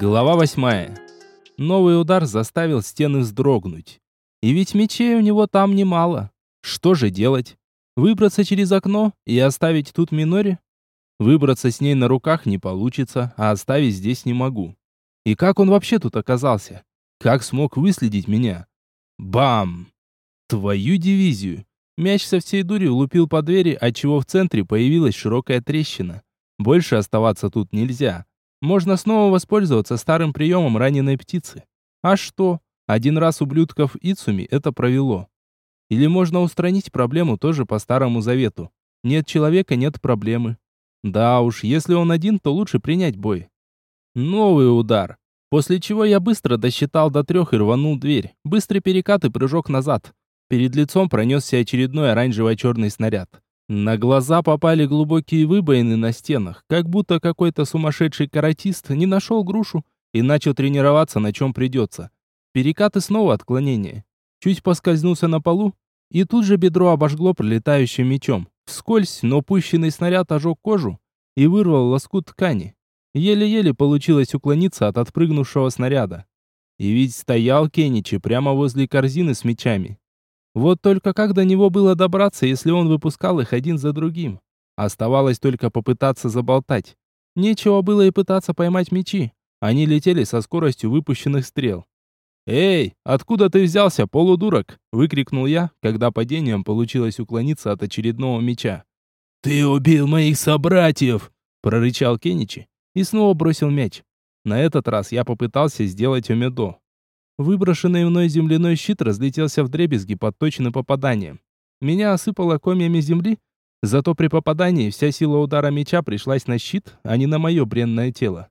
Глава восьмая. Новый удар заставил стены вздрогнуть. И ведь мечей у него там немало. Что же делать? Выбраться через окно и оставить тут Минори? Выбраться с ней на руках не получится, а оставить здесь не могу. И как он вообще тут оказался? Как смог выследить меня? Бам! Твою дивизию! Мяч со всей дури улупил по двери, отчего в центре появилась широкая трещина. Больше оставаться тут нельзя. Можно снова воспользоваться старым приемом раненой птицы. А что? Один раз ублюдков Ицуми это провело. Или можно устранить проблему тоже по старому завету. Нет человека, нет проблемы. Да уж, если он один, то лучше принять бой. Новый удар. После чего я быстро досчитал до трех и рванул дверь. Быстрый перекат и прыжок назад. Перед лицом пронесся очередной оранжево-черный снаряд. На глаза попали глубокие выбоины на стенах, как будто какой-то сумасшедший каратист не нашел грушу и начал тренироваться на чем придется. Перекат и снова отклонение. Чуть поскользнулся на полу, и тут же бедро обожгло пролетающим мечом. Вскользь, но пущенный снаряд ожег кожу и вырвал лоскут ткани. Еле-еле получилось уклониться от отпрыгнувшего снаряда. И ведь стоял Кеничи прямо возле корзины с мечами. Вот только как до него было добраться, если он выпускал их один за другим? Оставалось только попытаться заболтать. Нечего было и пытаться поймать мечи. Они летели со скоростью выпущенных стрел. «Эй, откуда ты взялся, полудурок?» – выкрикнул я, когда падением получилось уклониться от очередного меча. «Ты убил моих собратьев!» – прорычал Кеничи и снова бросил мяч. На этот раз я попытался сделать омедо. Выброшенный мной земляной щит разлетелся в дребезги под точным попаданием. Меня осыпало комьями земли, зато при попадании вся сила удара меча пришлась на щит, а не на мое бренное тело.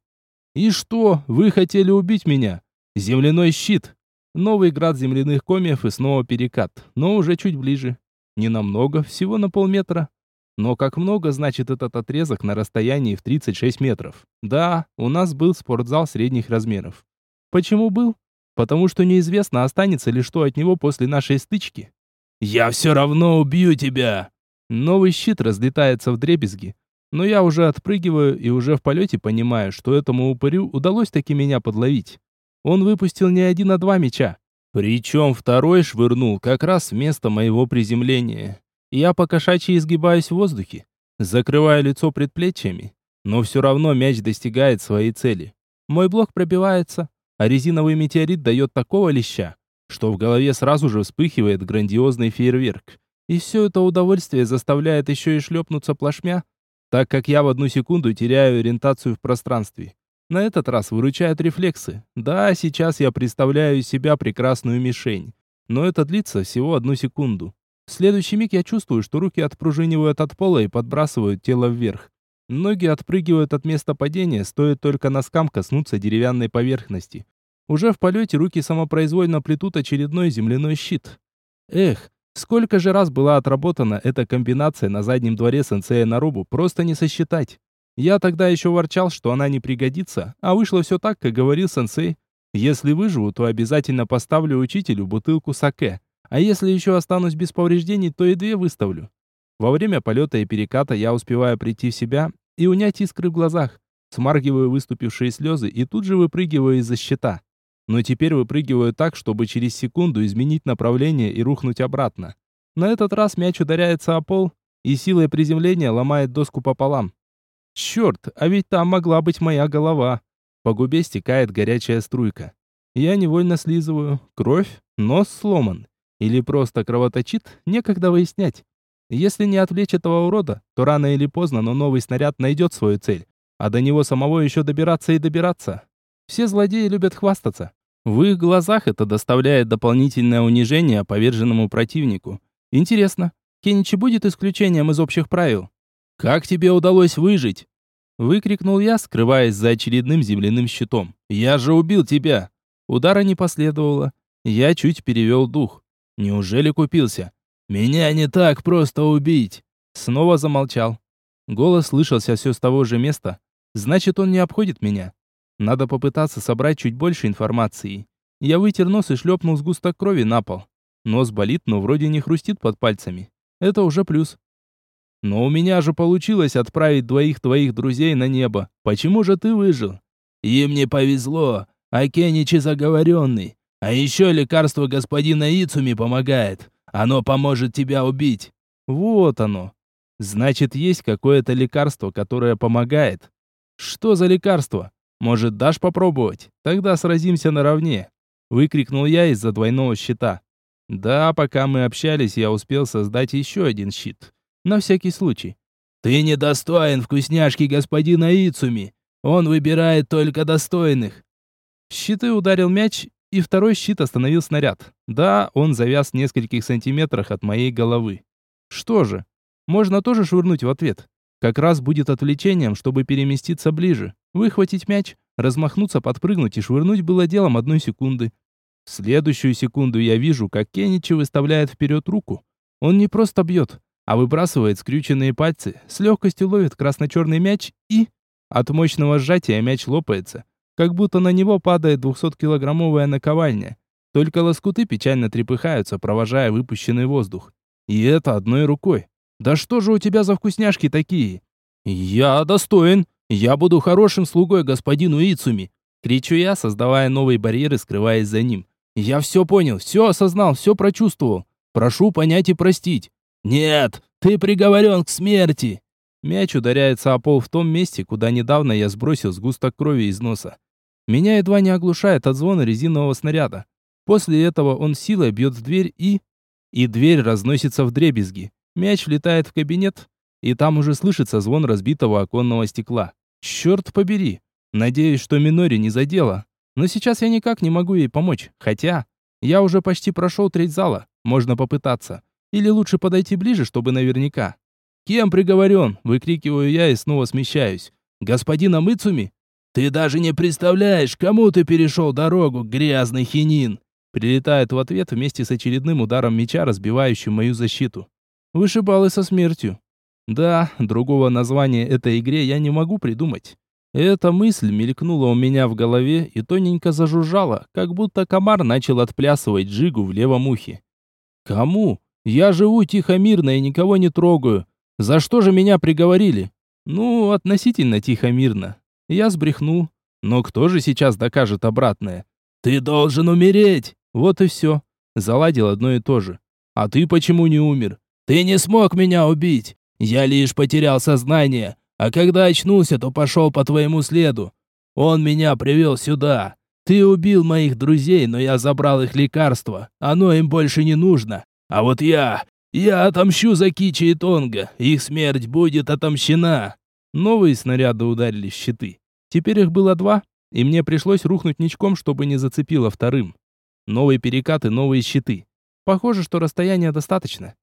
«И что? Вы хотели убить меня? Земляной щит!» Новый град земляных комьев и снова перекат, но уже чуть ближе. Не намного, всего на полметра. Но как много значит этот отрезок на расстоянии в 36 метров? Да, у нас был спортзал средних размеров. Почему был? Потому что неизвестно, останется ли что от него после нашей стычки. «Я все равно убью тебя!» Новый щит разлетается в дребезги, но я уже отпрыгиваю и уже в полете понимаю, что этому упырю удалось таки меня подловить. Он выпустил не один, а два меча. Причем второй швырнул как раз вместо моего приземления. Я по кошачьи изгибаюсь в воздухе, закрываю лицо предплечьями, но все равно мяч достигает своей цели. Мой блок пробивается, а резиновый метеорит дает такого леща, что в голове сразу же вспыхивает грандиозный фейерверк. И все это удовольствие заставляет еще и шлепнуться плашмя, так как я в одну секунду теряю ориентацию в пространстве. На этот раз выручают рефлексы. Да, сейчас я представляю из себя прекрасную мишень, но это длится всего одну секунду. В следующий миг я чувствую, что руки отпружинивают от пола и подбрасывают тело вверх. Ноги отпрыгивают от места падения, стоит только носкам коснуться деревянной поверхности. Уже в полете руки самопроизвольно плетут очередной земляной щит. Эх, сколько же раз была отработана эта комбинация на заднем дворе сенсея Нарубу, просто не сосчитать. Я тогда еще ворчал, что она не пригодится, а вышло все так, как говорил сенсей. Если выживу, то обязательно поставлю учителю бутылку саке. А если еще останусь без повреждений, то и две выставлю. Во время полета и переката я успеваю прийти в себя и унять искры в глазах. Смаргиваю выступившие слезы и тут же выпрыгиваю из-за щита. Но теперь выпрыгиваю так, чтобы через секунду изменить направление и рухнуть обратно. На этот раз мяч ударяется о пол и силой приземления ломает доску пополам. Черт, а ведь там могла быть моя голова. По губе стекает горячая струйка. Я невольно слизываю. Кровь? Нос сломан. Или просто кровоточит? Некогда выяснять. Если не отвлечь этого урода, то рано или поздно, но новый снаряд найдет свою цель. А до него самого еще добираться и добираться. Все злодеи любят хвастаться. В их глазах это доставляет дополнительное унижение поверженному противнику. Интересно, Кеничи будет исключением из общих правил? «Как тебе удалось выжить?» Выкрикнул я, скрываясь за очередным земляным щитом. «Я же убил тебя!» Удара не последовало. Я чуть перевел дух. Неужели купился? Меня не так просто убить. Снова замолчал. Голос слышался все с того же места. Значит, он не обходит меня. Надо попытаться собрать чуть больше информации. Я вытер нос и шлепнул сгусток крови на пол. Нос болит, но вроде не хрустит под пальцами. Это уже плюс. Но у меня же получилось отправить двоих твоих друзей на небо. Почему же ты выжил? Им не повезло, а Кеничи заговоренный. А еще лекарство господина Ицуми помогает. Оно поможет тебя убить». «Вот оно. Значит, есть какое-то лекарство, которое помогает. Что за лекарство? Может, дашь попробовать? Тогда сразимся наравне. Выкрикнул я из-за двойного щита. Да, пока мы общались, я успел создать еще один щит. На всякий случай. Ты недостоин вкусняшки господина Ицуми. Он выбирает только достойных. щиты ударил мяч, и второй щит остановил снаряд. Да, он завяз в нескольких сантиметрах от моей головы. Что же, можно тоже швырнуть в ответ. Как раз будет отвлечением, чтобы переместиться ближе. Выхватить мяч, размахнуться, подпрыгнуть и швырнуть было делом одной секунды. В следующую секунду я вижу, как Кеничи выставляет вперед руку. Он не просто бьет, а выбрасывает скрюченные пальцы, с легкостью ловит красно-черный мяч и... От мощного сжатия мяч лопается, как будто на него падает 200-килограммовая наковальня. Только лоскуты печально трепыхаются, провожая выпущенный воздух. И это одной рукой. Да что же у тебя за вкусняшки такие? Я достоин. Я буду хорошим слугой господину Ицуми. Кричу я, создавая новые барьеры, скрываясь за ним. Я все понял, все осознал, все прочувствовал. Прошу понять и простить. Нет, ты приговорен к смерти. Мяч ударяется о пол в том месте, куда недавно я сбросил сгусток крови из носа. Меня едва не оглушает от звона резинового снаряда. После этого он силой бьет в дверь и... И дверь разносится в дребезги. Мяч влетает в кабинет, и там уже слышится звон разбитого оконного стекла. Черт побери! Надеюсь, что Минори не задела. Но сейчас я никак не могу ей помочь. Хотя, я уже почти прошел треть зала. Можно попытаться. Или лучше подойти ближе, чтобы наверняка. «Кем приговорен?» – выкрикиваю я и снова смещаюсь. «Господина Мыцуми?» «Ты даже не представляешь, кому ты перешел дорогу, грязный хинин!» Прилетает в ответ вместе с очередным ударом меча, разбивающим мою защиту. Вышибалы со смертью. Да, другого названия этой игре я не могу придумать. Эта мысль мелькнула у меня в голове и тоненько зажужжала, как будто комар начал отплясывать джигу в левом ухе. Кому? Я живу тихо-мирно и никого не трогаю. За что же меня приговорили? Ну, относительно тихо-мирно. Я сбрехнул. Но кто же сейчас докажет обратное? Ты должен умереть. Вот и все. Заладил одно и то же. А ты почему не умер? Ты не смог меня убить. Я лишь потерял сознание, а когда очнулся, то пошел по твоему следу. Он меня привел сюда. Ты убил моих друзей, но я забрал их лекарство. Оно им больше не нужно. А вот я... Я отомщу за Кичи и Тонга. Их смерть будет отомщена. Новые снаряды ударили в щиты. Теперь их было два, и мне пришлось рухнуть ничком, чтобы не зацепило вторым. Новые перекаты, новые щиты. Похоже, что расстояния достаточно.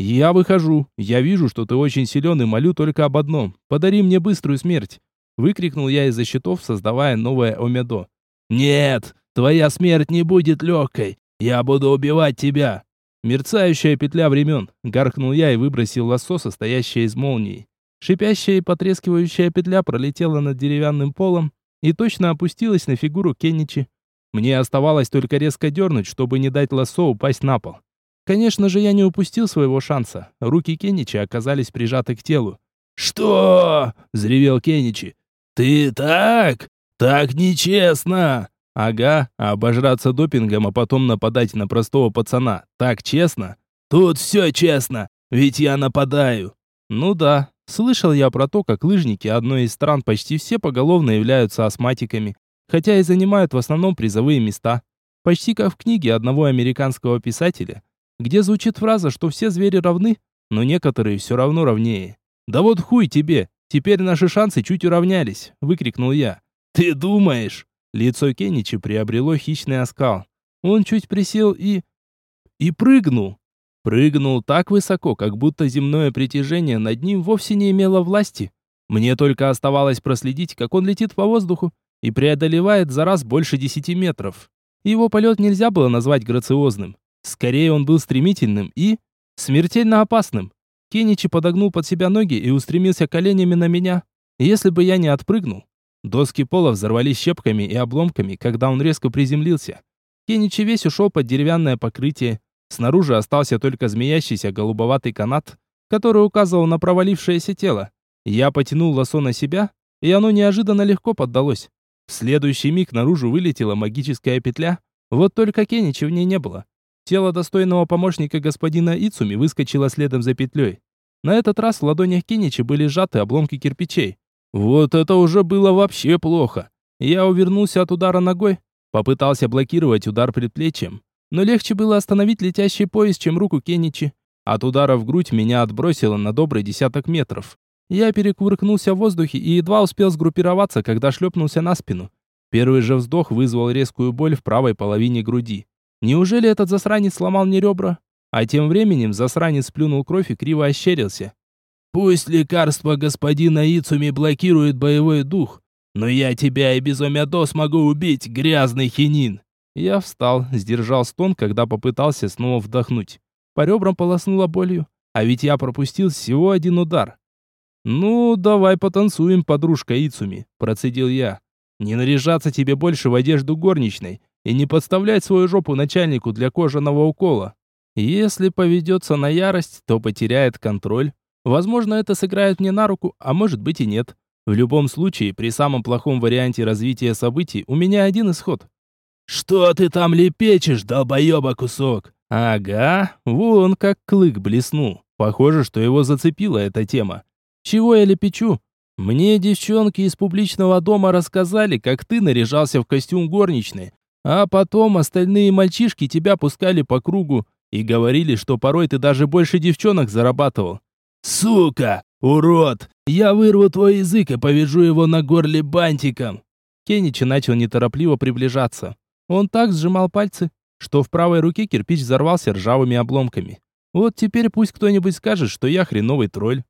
«Я выхожу. Я вижу, что ты очень силен и молю только об одном. Подари мне быструю смерть!» Выкрикнул я из-за щитов, создавая новое Омедо. «Нет, твоя смерть не будет легкой. Я буду убивать тебя!» «Мерцающая петля времен!» Гаркнул я и выбросил лассо, состоящее из молний. Шипящая и потрескивающая петля пролетела над деревянным полом и точно опустилась на фигуру Кенничи. Мне оставалось только резко дернуть, чтобы не дать лассо упасть на пол. Конечно же, я не упустил своего шанса. Руки Кеничи оказались прижаты к телу. «Что?» – взревел Кеничи. «Ты так? Так нечестно!» «Ага, обожраться допингом, а потом нападать на простого пацана. Так честно?» «Тут все честно, ведь я нападаю». «Ну да, слышал я про то, как лыжники одной из стран почти все поголовно являются астматиками, хотя и занимают в основном призовые места. Почти как в книге одного американского писателя, где звучит фраза, что все звери равны, но некоторые все равно равнее. «Да вот хуй тебе! Теперь наши шансы чуть уравнялись!» – выкрикнул я. «Ты думаешь?» Лицо Кеничи приобрело хищный оскал. Он чуть присел и... и прыгнул. Прыгнул так высоко, как будто земное притяжение над ним вовсе не имело власти. Мне только оставалось проследить, как он летит по воздуху и преодолевает за раз больше десяти метров. Его полет нельзя было назвать грациозным. Скорее он был стремительным и... смертельно опасным. Кеничи подогнул под себя ноги и устремился коленями на меня. Если бы я не отпрыгнул, доски пола взорвались щепками и обломками, когда он резко приземлился. Кеничи весь ушел под деревянное покрытие. Снаружи остался только змеящийся голубоватый канат, который указывал на провалившееся тело. Я потянул лосо на себя, и оно неожиданно легко поддалось. В следующий миг наружу вылетела магическая петля, вот только Кенича в ней не было. Тело достойного помощника господина Ицуми выскочило следом за петлей. На этот раз в ладонях Кенича были сжаты обломки кирпичей. Вот это уже было вообще плохо. Я увернулся от удара ногой, попытался блокировать удар предплечьем, но легче было остановить летящий поезд, чем руку Кеничи. От удара в грудь меня отбросило на добрый десяток метров. Я перекувыркнулся в воздухе и едва успел сгруппироваться, когда шлепнулся на спину. Первый же вздох вызвал резкую боль в правой половине груди. Неужели этот засранец сломал мне ребра? А тем временем засранец плюнул кровь и криво ощерился. «Пусть лекарство господина Ицуми блокирует боевой дух, но я тебя и безумя-до смогу убить, грязный хинин!» Я встал, сдержал стон, когда попытался снова вдохнуть. По ребрам полоснуло болью, а ведь я пропустил всего один удар. «Ну, давай потанцуем, подружка Ицуми», – процедил я. «Не наряжаться тебе больше в одежду горничной и не подставлять свою жопу начальнику для кожаного укола. Если поведется на ярость, то потеряет контроль. Возможно, это сыграет мне на руку, а может быть и нет. В любом случае, при самом плохом варианте развития событий у меня один исход. «Что ты там лепечешь, долбоеба кусок?» «Ага, вон как клык блеснул. Похоже, что его зацепила эта тема. Чего я лепечу? Мне девчонки из публичного дома рассказали, как ты наряжался в костюм горничной, а потом остальные мальчишки тебя пускали по кругу и говорили, что порой ты даже больше девчонок зарабатывал. Сука, урод, я вырву твой язык и повяжу его на горле бантиком. Кеничи начал неторопливо приближаться. Он так сжимал пальцы, что в правой руке кирпич взорвался ржавыми обломками. Вот теперь пусть кто-нибудь скажет, что я хреновый тролль.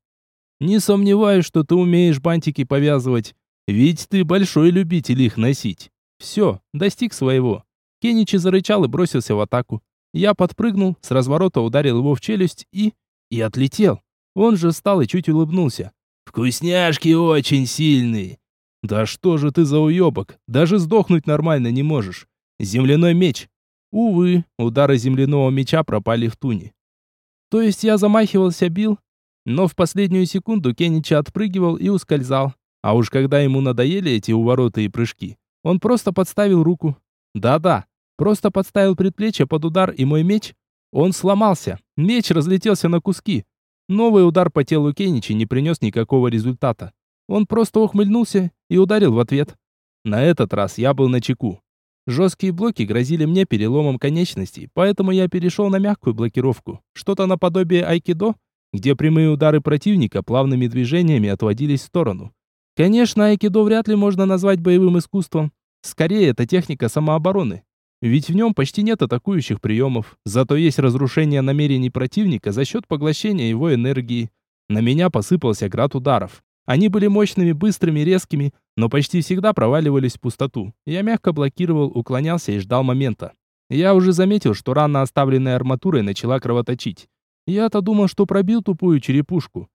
Не сомневаюсь, что ты умеешь бантики повязывать, ведь ты большой любитель их носить. Все, достиг своего. Кеничи зарычал и бросился в атаку. Я подпрыгнул, с разворота ударил его в челюсть и... и отлетел. Он же встал и чуть улыбнулся. «Вкусняшки очень сильные!» «Да что же ты за уебок? Даже сдохнуть нормально не можешь. Земляной меч!» Увы, удары земляного меча пропали в туне. То есть я замахивался, бил, но в последнюю секунду Кенича отпрыгивал и ускользал. А уж когда ему надоели эти увороты и прыжки, он просто подставил руку. Да-да, просто подставил предплечье под удар, и мой меч... Он сломался. Меч разлетелся на куски. Новый удар по телу Кеничи не принес никакого результата. Он просто ухмыльнулся и ударил в ответ. На этот раз я был на чеку. Жесткие блоки грозили мне переломом конечностей, поэтому я перешел на мягкую блокировку. Что-то наподобие айкидо, где прямые удары противника плавными движениями отводились в сторону. Конечно, айкидо вряд ли можно назвать боевым искусством. Скорее, это техника самообороны. Ведь в нем почти нет атакующих приемов, зато есть разрушение намерений противника за счет поглощения его энергии. На меня посыпался град ударов. Они были мощными, быстрыми, резкими, но почти всегда проваливались в пустоту. Я мягко блокировал, уклонялся и ждал момента. Я уже заметил, что рана, оставленная арматурой, начала кровоточить. Я-то думал, что пробил тупую черепушку.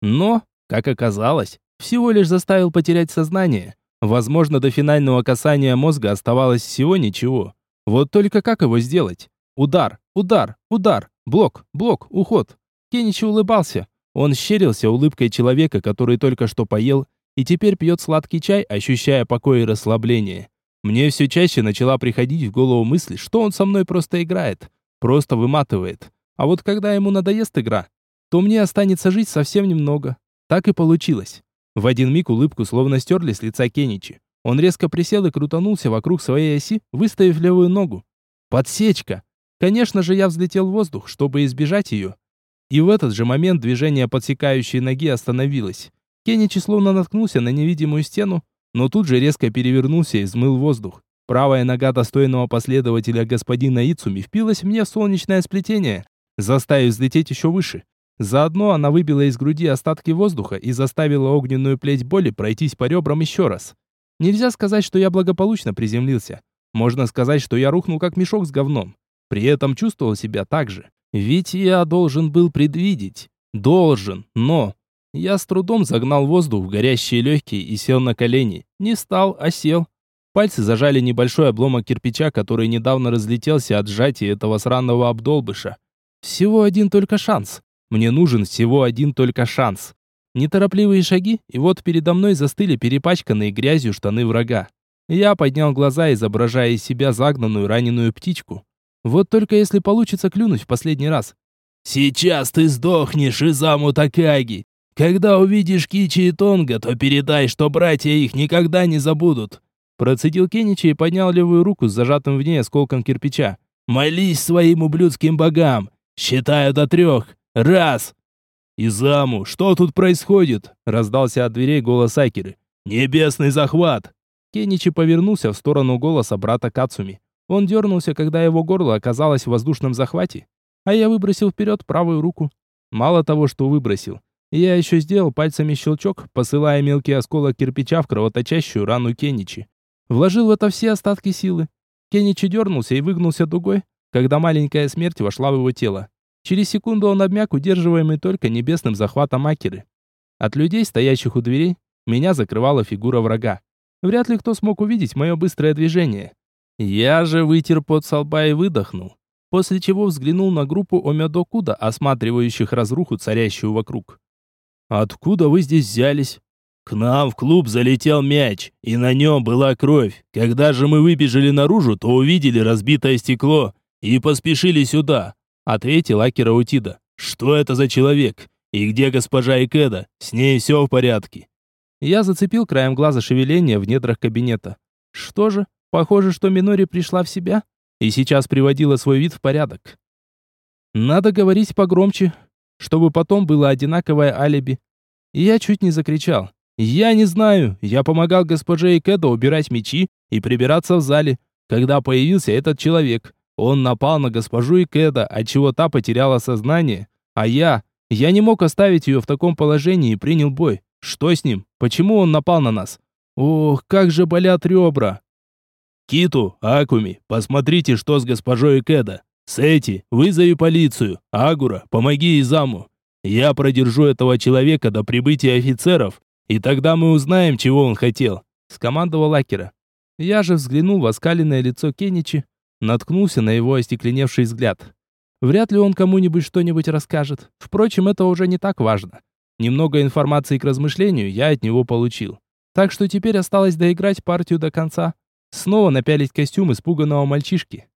Но, как оказалось, всего лишь заставил потерять сознание. Возможно, до финального касания мозга оставалось всего ничего. Вот только как его сделать? Удар, удар, удар, блок, блок, уход. Кеничи улыбался. Он щерился улыбкой человека, который только что поел и теперь пьет сладкий чай, ощущая покой и расслабление. Мне все чаще начала приходить в голову мысль, что он со мной просто играет, просто выматывает. А вот когда ему надоест игра, то мне останется жить совсем немного. Так и получилось. В один миг улыбку словно стерли с лица Кеничи. Он резко присел и крутанулся вокруг своей оси, выставив левую ногу. Подсечка! Конечно же, я взлетел в воздух, чтобы избежать ее. И в этот же момент движение подсекающей ноги остановилось. Кеничи словно наткнулся на невидимую стену, но тут же резко перевернулся и взмыл воздух. Правая нога достойного последователя господина Ицуми впилась мне в солнечное сплетение, заставив взлететь еще выше. Заодно она выбила из груди остатки воздуха и заставила огненную плеть боли пройтись по ребрам еще раз. Нельзя сказать, что я благополучно приземлился. Можно сказать, что я рухнул как мешок с говном. При этом чувствовал себя так же. Ведь я должен был предвидеть. Должен, но... Я с трудом загнал воздух в горящие легкие и сел на колени. Не стал, а сел. Пальцы зажали небольшой обломок кирпича, который недавно разлетелся от сжатия этого сраного обдолбыша. Всего один только шанс. Мне нужен всего один только шанс. Неторопливые шаги, и вот передо мной застыли перепачканные грязью штаны врага. Я поднял глаза, изображая из себя загнанную раненую птичку. Вот только если получится клюнуть в последний раз. «Сейчас ты сдохнешь, Изаму Такаги! Когда увидишь Кичи и Тонга, то передай, что братья их никогда не забудут!» Процедил Кеничи и поднял левую руку с зажатым в ней осколком кирпича. «Молись своим ублюдским богам! Считаю до трех! Раз!» «Изаму, что тут происходит?» — раздался от дверей голос Акиры. «Небесный захват!» Кеничи повернулся в сторону голоса брата Кацуми. Он дернулся, когда его горло оказалось в воздушном захвате, а я выбросил вперед правую руку. Мало того, что выбросил, я еще сделал пальцами щелчок, посылая мелкий осколок кирпича в кровоточащую рану Кеничи. Вложил в это все остатки силы. Кеничи дернулся и выгнулся дугой, когда маленькая смерть вошла в его тело. Через секунду он обмяк, удерживаемый только небесным захватом Акеры. От людей, стоящих у дверей, меня закрывала фигура врага. Вряд ли кто смог увидеть мое быстрое движение. Я же вытер пот со лба и выдохнул, после чего взглянул на группу Омядокуда, осматривающих разруху, царящую вокруг. «Откуда вы здесь взялись?» «К нам в клуб залетел мяч, и на нем была кровь. Когда же мы выбежали наружу, то увидели разбитое стекло и поспешили сюда», — ответил Акира Утида. «Что это за человек? И где госпожа Икеда? С ней все в порядке?» Я зацепил краем глаза шевеление в недрах кабинета. Что же, похоже, что Минори пришла в себя и сейчас приводила свой вид в порядок. Надо говорить погромче, чтобы потом было одинаковое алиби. Я чуть не закричал. Я не знаю, я помогал госпоже Икедо убирать мечи и прибираться в зале, когда появился этот человек. Он напал на госпожу Икеда, отчего та потеряла сознание, а я... Я не мог оставить ее в таком положении и принял бой. Что с ним? Почему он напал на нас? Ох, как же болят ребра. Киту, Акуми, посмотрите, что с госпожой Икеда. Сэти, вызови полицию. Агура, помоги Изаму. Я продержу этого человека до прибытия офицеров, и тогда мы узнаем, чего он хотел», — скомандовал Акера. Я же взглянул в оскаленное лицо Кеничи, наткнулся на его остекленевший взгляд. Вряд ли он кому-нибудь что-нибудь расскажет. Впрочем, это уже не так важно. Немного информации к размышлению я от него получил. Так что теперь осталось доиграть партию до конца. Снова напялить костюм испуганного мальчишки.